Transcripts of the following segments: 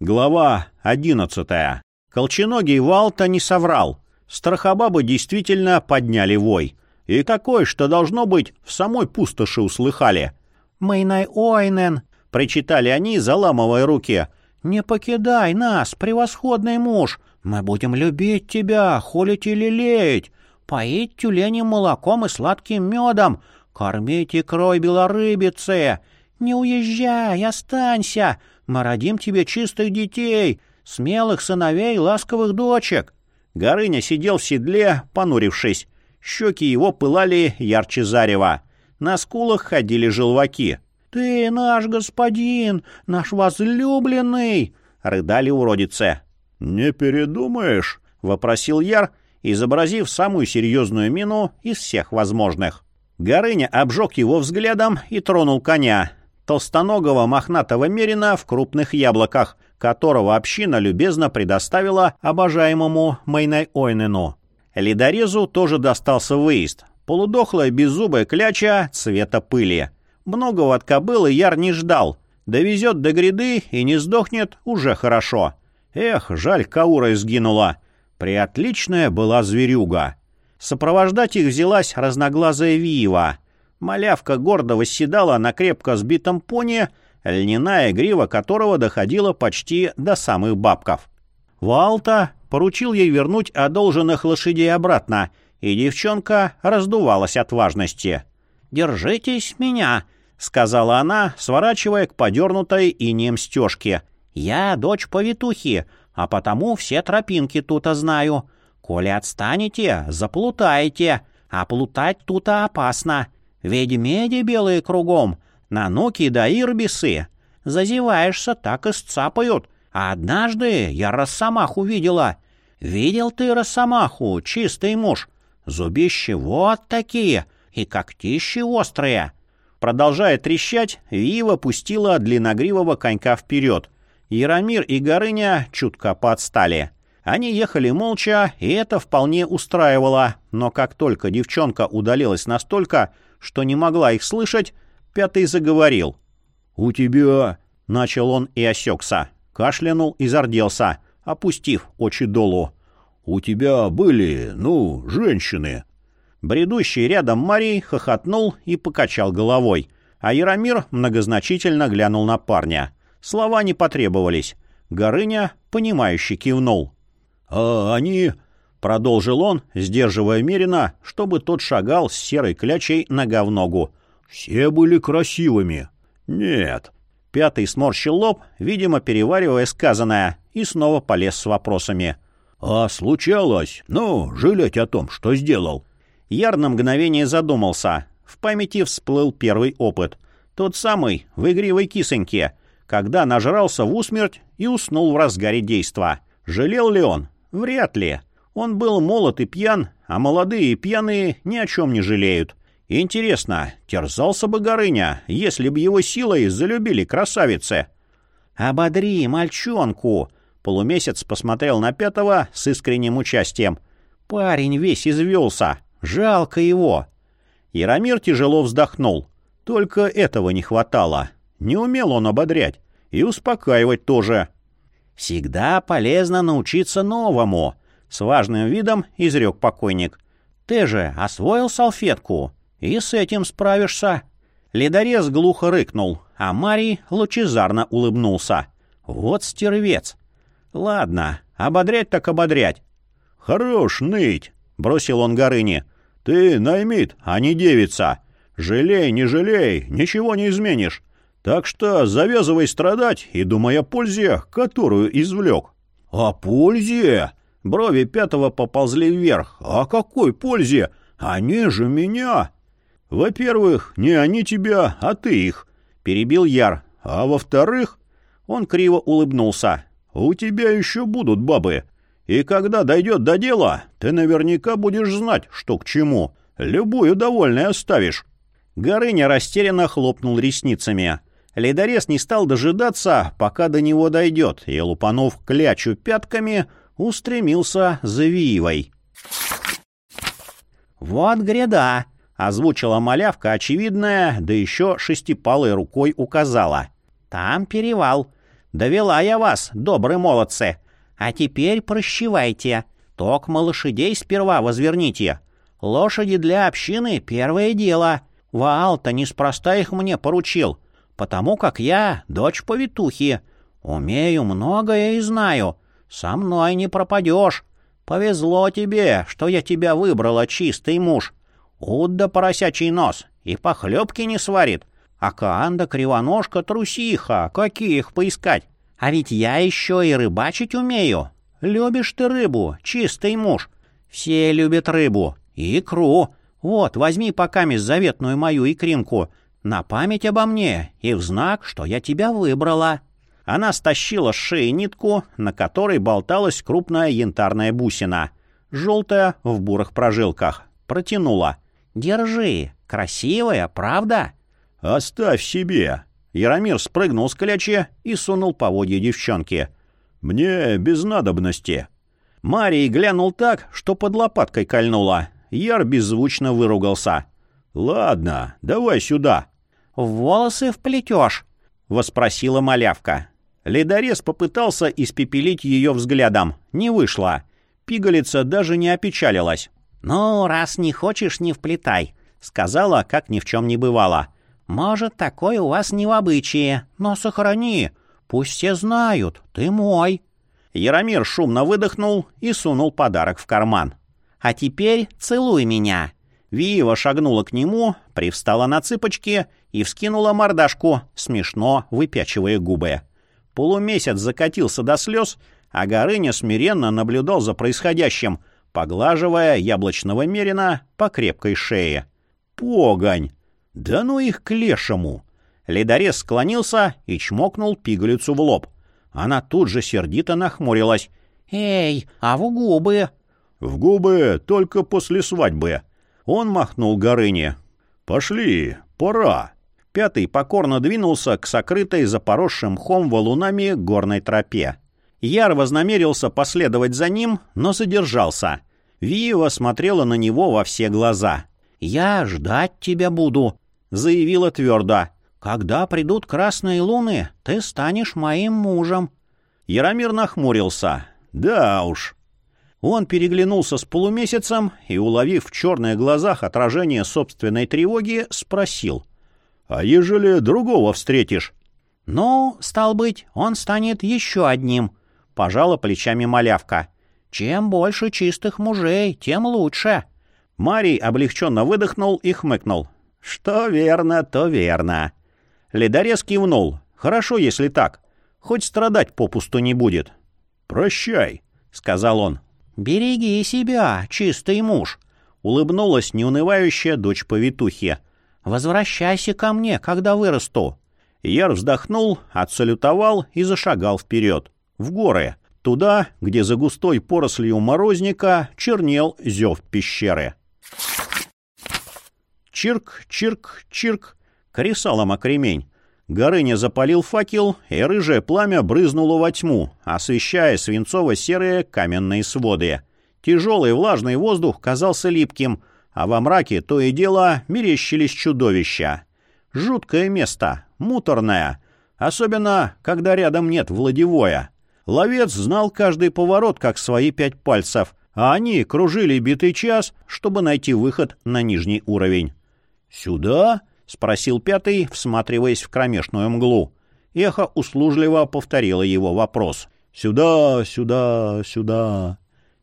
Глава одиннадцатая. Колченогий Валта не соврал. Страхобабы действительно подняли вой. И такой, что, должно быть, в самой пустоши услыхали. «Мэйнай Ойнен!» — причитали они, заламывая руки. «Не покидай нас, превосходный муж! Мы будем любить тебя, холить и лелеять, поить тюленем молоком и сладким медом, кормить икрой белорыбицы. Не уезжай, останься, мы родим тебе чистых детей, смелых сыновей, ласковых дочек». Горыня сидел в седле, понурившись. Щеки его пылали ярче зарева. На скулах ходили желваки. «Ты наш господин, наш возлюбленный!» — рыдали уродицы. «Не передумаешь?» — вопросил Яр, изобразив самую серьезную мину из всех возможных. Горыня обжег его взглядом и тронул коня толстоногого мохнатого мерина в крупных яблоках, которого община любезно предоставила обожаемому Мейнай Ойнену. Ледорезу тоже достался выезд. Полудохлая беззубая кляча цвета пыли. Многого от кобылы Яр не ждал. Довезет до гряды и не сдохнет уже хорошо. Эх, жаль, Каура изгинула. Приотличная была зверюга. Сопровождать их взялась разноглазая Виева — Малявка гордо восседала на крепко сбитом пони, льняная грива которого доходила почти до самых бабков. Валта поручил ей вернуть одолженных лошадей обратно, и девчонка раздувалась от важности. «Держитесь меня», — сказала она, сворачивая к подернутой инеем стежке. «Я дочь повитухи, а потому все тропинки тут знаю. Коли отстанете, заплутаете, а плутать тут опасно. Ведь белые кругом, нануки да ирбисы. Зазеваешься, так и сцапают. А однажды я росомаху видела. Видел ты росомаху, чистый муж? Зубищи вот такие, и когтищи острые. Продолжая трещать, Вива пустила длинногривого конька вперед. Яромир и Горыня чутко подстали. Они ехали молча, и это вполне устраивало, но как только девчонка удалилась настолько, что не могла их слышать, пятый заговорил. «У тебя...» — начал он и осекся. Кашлянул и зарделся, опустив очи долу. «У тебя были, ну, женщины». Бредущий рядом Марий хохотнул и покачал головой, а Яромир многозначительно глянул на парня. Слова не потребовались. Горыня, понимающе кивнул. «А они...» — продолжил он, сдерживая Мерина, чтобы тот шагал с серой клячей нога в ногу. «Все были красивыми». «Нет». Пятый сморщил лоб, видимо, переваривая сказанное, и снова полез с вопросами. «А случалось? Ну, жалеть о том, что сделал». Яр на мгновение задумался. В памяти всплыл первый опыт. Тот самый, в игривой кисоньке, когда нажрался в усмерть и уснул в разгаре действа. Жалел ли он? Вряд ли. Он был молод и пьян, а молодые и пьяные ни о чем не жалеют. Интересно, терзался бы Горыня, если бы его силой залюбили красавицы? «Ободри мальчонку!» Полумесяц посмотрел на пятого с искренним участием. «Парень весь извелся. Жалко его». Яромир тяжело вздохнул. Только этого не хватало. Не умел он ободрять. И успокаивать тоже. «Всегда полезно научиться новому», с важным видом изрек покойник. «Ты же освоил салфетку, и с этим справишься». Ледорез глухо рыкнул, а Марий лучезарно улыбнулся. «Вот стервец!» «Ладно, ободрять так ободрять». «Хорош ныть!» — бросил он Горыне. «Ты наймит, а не девица. Жалей, не жалей, ничего не изменишь. Так что завязывай страдать и думай о пользе, которую извлек». «О пользе?» Брови пятого поползли вверх. «О какой пользе? Они же меня!» «Во-первых, не они тебя, а ты их», — перебил Яр. «А во-вторых...» Он криво улыбнулся. «У тебя еще будут бабы. И когда дойдет до дела, ты наверняка будешь знать, что к чему. Любую довольной оставишь». Горыня растерянно хлопнул ресницами. Ледорез не стал дожидаться, пока до него дойдет, и, лупанув клячу пятками, устремился за Виевой. «Вот гряда!» — озвучила малявка очевидная, да еще шестипалой рукой указала. «Там перевал. Довела я вас, добрые молодцы. А теперь прощевайте. Токмо лошадей сперва возверните. Лошади для общины — первое дело. Ваал-то неспроста их мне поручил, потому как я дочь повитухи. Умею многое и знаю. Со мной не пропадешь. Повезло тебе, что я тебя выбрала, чистый муж. Удда поросячий нос и похлебки не сварит. А Каанда кривоножка трусиха, каких поискать? А ведь я еще и рыбачить умею. Любишь ты рыбу, чистый муж. Все любят рыбу. Икру. Вот, возьми пока заветную мою икринку. На память обо мне и в знак, что я тебя выбрала. Она стащила с шеи нитку, на которой болталась крупная янтарная бусина. Желтая в бурых прожилках. Протянула. «Держи. Красивая, правда?» «Оставь себе!» Яромир спрыгнул с клячи и сунул поводья девчонке. «Мне без надобности». Марий глянул так, что под лопаткой кольнула. Яр беззвучно выругался. «Ладно, давай сюда». «В волосы вплетешь?» — воспросила малявка. Ледорез попытался испепелить ее взглядом. Не вышло. Пигалица даже не опечалилась. «Ну, раз не хочешь, не вплетай», — сказала, как ни в чем не бывало. Может, такое у вас не в обычае, но сохрани. Пусть все знают, ты мой». Яромир шумно выдохнул и сунул подарок в карман. «А теперь целуй меня». Виева шагнула к нему, привстала на цыпочки и вскинула мордашку, смешно выпячивая губы. Полумесяц закатился до слез, а Горыня смиренно наблюдал за происходящим, поглаживая яблочного мерина по крепкой шее. «Погонь!» «Да ну их к лешему!» Ледорез склонился и чмокнул пигалицу в лоб. Она тут же сердито нахмурилась. «Эй, а в губы?» «В губы только после свадьбы». Он махнул Горыне. «Пошли, пора». Пятый покорно двинулся к сокрытой за поросшим мхом валунами горной тропе. Яр вознамерился последовать за ним, но задержался. Виева смотрела на него во все глаза. «Я ждать тебя буду», заявила твердо. «Когда придут красные луны, ты станешь моим мужем». Яромир нахмурился. «Да уж». Он переглянулся с полумесяцем и, уловив в черных глазах отражение собственной тревоги, спросил. «А ежели другого встретишь?» «Ну, стал быть, он станет еще одним», — пожала плечами малявка. «Чем больше чистых мужей, тем лучше». Марий облегченно выдохнул и хмыкнул. «Что верно, то верно». Ледорез кивнул. «Хорошо, если так. Хоть страдать попусту не будет». «Прощай», — сказал он. «Береги себя, чистый муж», — улыбнулась неунывающая дочь повитухи. «Возвращайся ко мне, когда вырасту». Яр вздохнул, отсалютовал и зашагал вперед, в горы, туда, где за густой порослью морозника чернел зев пещеры. Чирк, чирк, чирк. Кресалом окремень. Горыня запалил факел, и рыжее пламя брызнуло во тьму, освещая свинцово-серые каменные своды. Тяжелый влажный воздух казался липким, а во мраке то и дело мерещились чудовища. Жуткое место, муторное, особенно, когда рядом нет владевоя. Ловец знал каждый поворот, как свои пять пальцев, а они кружили битый час, чтобы найти выход на нижний уровень. «Сюда?» — спросил пятый, всматриваясь в кромешную мглу. Эхо услужливо повторило его вопрос. «Сюда, сюда, сюда».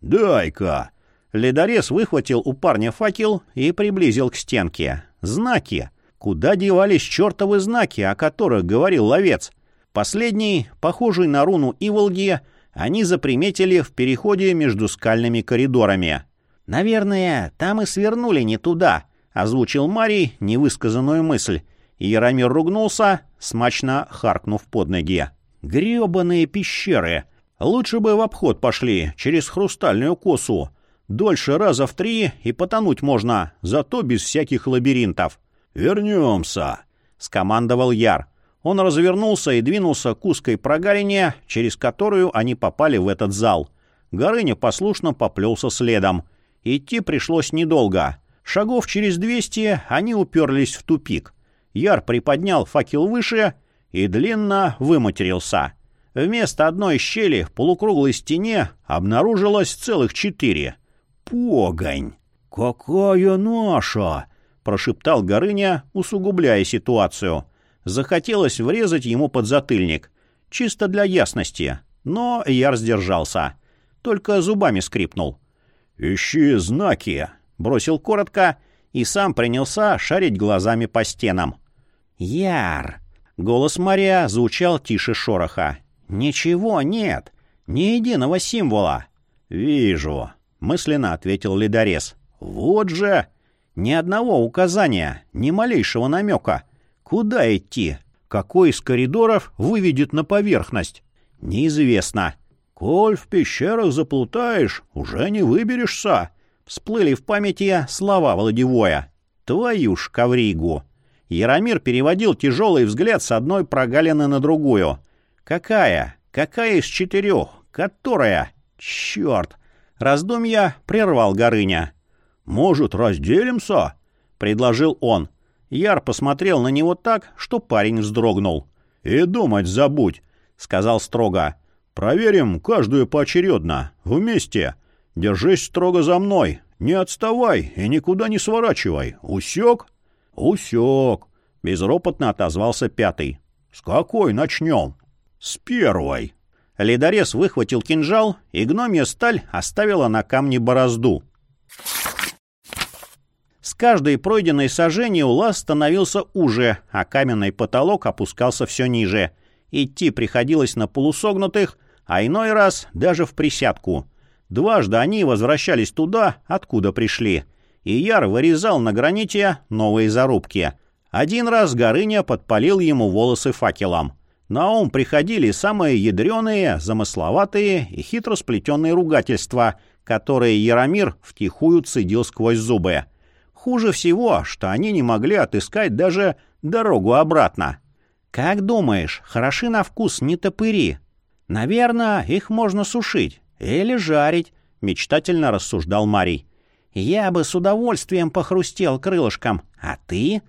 «Дай-ка!» Ледорез выхватил у парня факел и приблизил к стенке. «Знаки!» Куда девались чертовы знаки, о которых говорил ловец? Последний, похожий на руну Иволги, они заприметили в переходе между скальными коридорами. «Наверное, там и свернули не туда», — озвучил Марий невысказанную мысль. Яромир ругнулся, смачно харкнув под ноги. «Гребаные пещеры! Лучше бы в обход пошли, через хрустальную косу. Дольше раза в три и потонуть можно, зато без всяких лабиринтов». «Вернемся!» — скомандовал Яр. Он развернулся и двинулся к узкой прогалине, через которую они попали в этот зал. Горыня послушно поплелся следом. Идти пришлось недолго — Шагов через двести они уперлись в тупик. Яр приподнял факел выше и длинно выматерился. Вместо одной щели в полукруглой стене обнаружилось целых четыре. Погонь! «Какая наша!» — прошептал Горыня, усугубляя ситуацию. Захотелось врезать ему под затыльник. Чисто для ясности. Но я сдержался. Только зубами скрипнул. «Ищи знаки!» — бросил коротко и сам принялся шарить глазами по стенам. «Яр!» — голос Мария звучал тише шороха. «Ничего нет, ни единого символа». «Вижу», — мысленно ответил ледорез. «Вот же! Ни одного указания, ни малейшего намека. Куда идти? Какой из коридоров выведет на поверхность? Неизвестно. Коль в пещерах заплутаешь, уже не выберешься». Всплыли в памяти слова Владивоя. «Твою ж ковригу!» Яромир переводил тяжелый взгляд с одной прогалины на другую — Какая? Какая из четырех? Которая? Черт! Раздумья прервал Горыня. «Может, разделимся?» — предложил он. Яр посмотрел на него так, что парень вздрогнул. «И думать забудь», — сказал строго. «Проверим каждую поочередно, вместе. Держись строго за мной, не отставай и никуда не сворачивай. Усек?» «Усек», — безропотно отозвался пятый. «С какой начнем?» «С первой». Ледорез выхватил кинжал, и гномья сталь оставила на камне борозду. С каждой пройденной саженью лаз становился уже, а каменный потолок опускался все ниже. Идти приходилось на полусогнутых, а иной раз даже в присядку. Дважды они возвращались туда, откуда пришли. И Яр вырезал на граните новые зарубки. Один раз Горыня подпалил ему волосы факелом. На ум приходили самые ядреные, замысловатые и хитро сплетенные ругательства, которые Яромир втихую цедил сквозь зубы. Хуже всего, что они не могли отыскать даже дорогу обратно. «Как думаешь, хороши на вкус не топыри?» «Наверное, их можно сушить или жарить», — мечтательно рассуждал Марий. «Я бы с удовольствием похрустел крылышком, а ты?»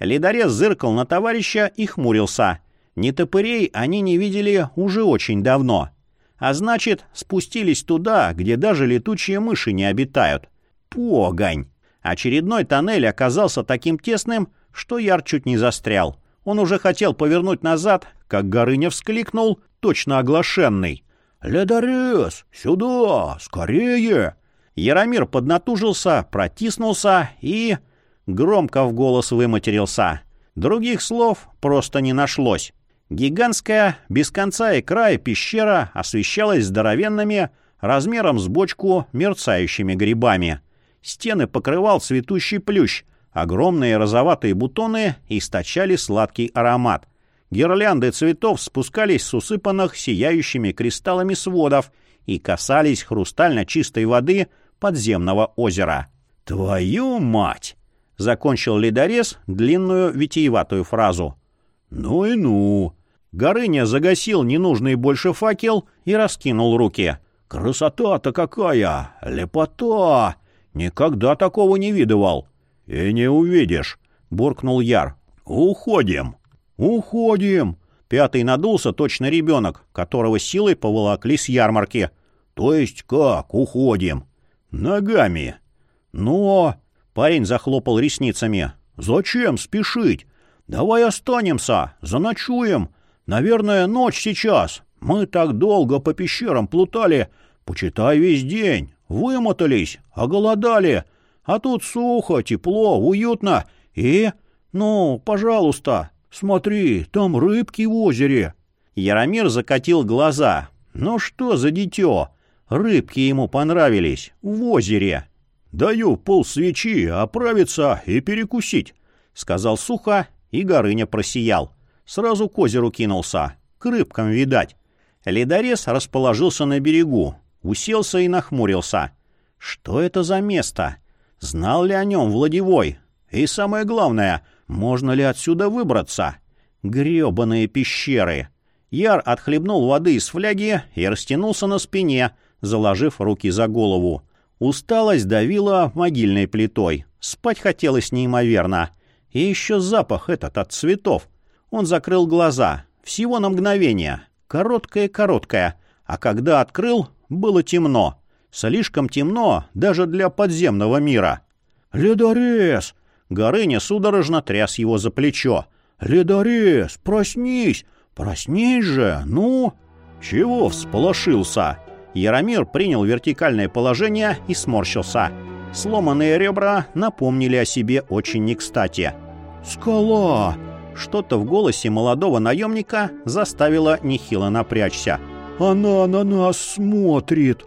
Ледорез зыркал на товарища и хмурился — Нетопырей они не видели уже очень давно. А значит, спустились туда, где даже летучие мыши не обитают. Погонь! Очередной тоннель оказался таким тесным, что Яр чуть не застрял. Он уже хотел повернуть назад, как Горыня вскликнул, точно оглашенный. «Ледорез! Сюда! Скорее!» Яромир поднатужился, протиснулся и... Громко в голос выматерился. Других слов просто не нашлось. Гигантская, без конца и края пещера освещалась здоровенными, размером с бочку, мерцающими грибами. Стены покрывал цветущий плющ, огромные розоватые бутоны источали сладкий аромат. Гирлянды цветов спускались с усыпанных сияющими кристаллами сводов и касались хрустально чистой воды подземного озера. «Твою мать!» — закончил ледорез длинную витиеватую фразу. «Ну и ну!» Горыня загасил ненужный больше факел и раскинул руки. «Красота-то какая! Лепота! Никогда такого не видывал!» «И не увидишь!» — буркнул Яр. «Уходим!» «Уходим!» Пятый надулся точно ребенок, которого силой поволокли с ярмарки. «То есть как уходим?» «Ногами!» «Но...» — парень захлопал ресницами. «Зачем спешить? Давай останемся, заночуем, Наверное, ночь сейчас. Мы так долго по пещерам плутали, почитай весь день. Вымотались, оголодали. А тут сухо, тепло, уютно. И... Ну, пожалуйста, смотри, там рыбки в озере. Яромир закатил глаза. Ну что за дитё? Рыбки ему понравились. В озере. «Даю пол свечи оправиться и перекусить», — сказал сухо, и Горыня просиял. Сразу к озеру кинулся. К рыбкам, видать. Ледорез расположился на берегу, уселся и нахмурился. Что это за место? Знал ли о нем Владивой? И самое главное, можно ли отсюда выбраться? Гребаные пещеры. Яр отхлебнул воды из фляги и растянулся на спине, заложив руки за голову. Усталость давила могильной плитой. Спать хотелось неимоверно. И еще запах этот от цветов. Он закрыл глаза. Всего на мгновение. короткое-короткое, а когда открыл, было темно. Слишком темно даже для подземного мира. «Ледорез!» Горыня судорожно тряс его за плечо. «Ледорез, проснись! Проснись же, ну!» «Чего всполошился?» Яромир принял вертикальное положение и сморщился. Сломанные ребра напомнили о себе очень не кстати. «Скала!» Что-то в голосе молодого наемника заставило нехило напрячься. «Она на нас смотрит!»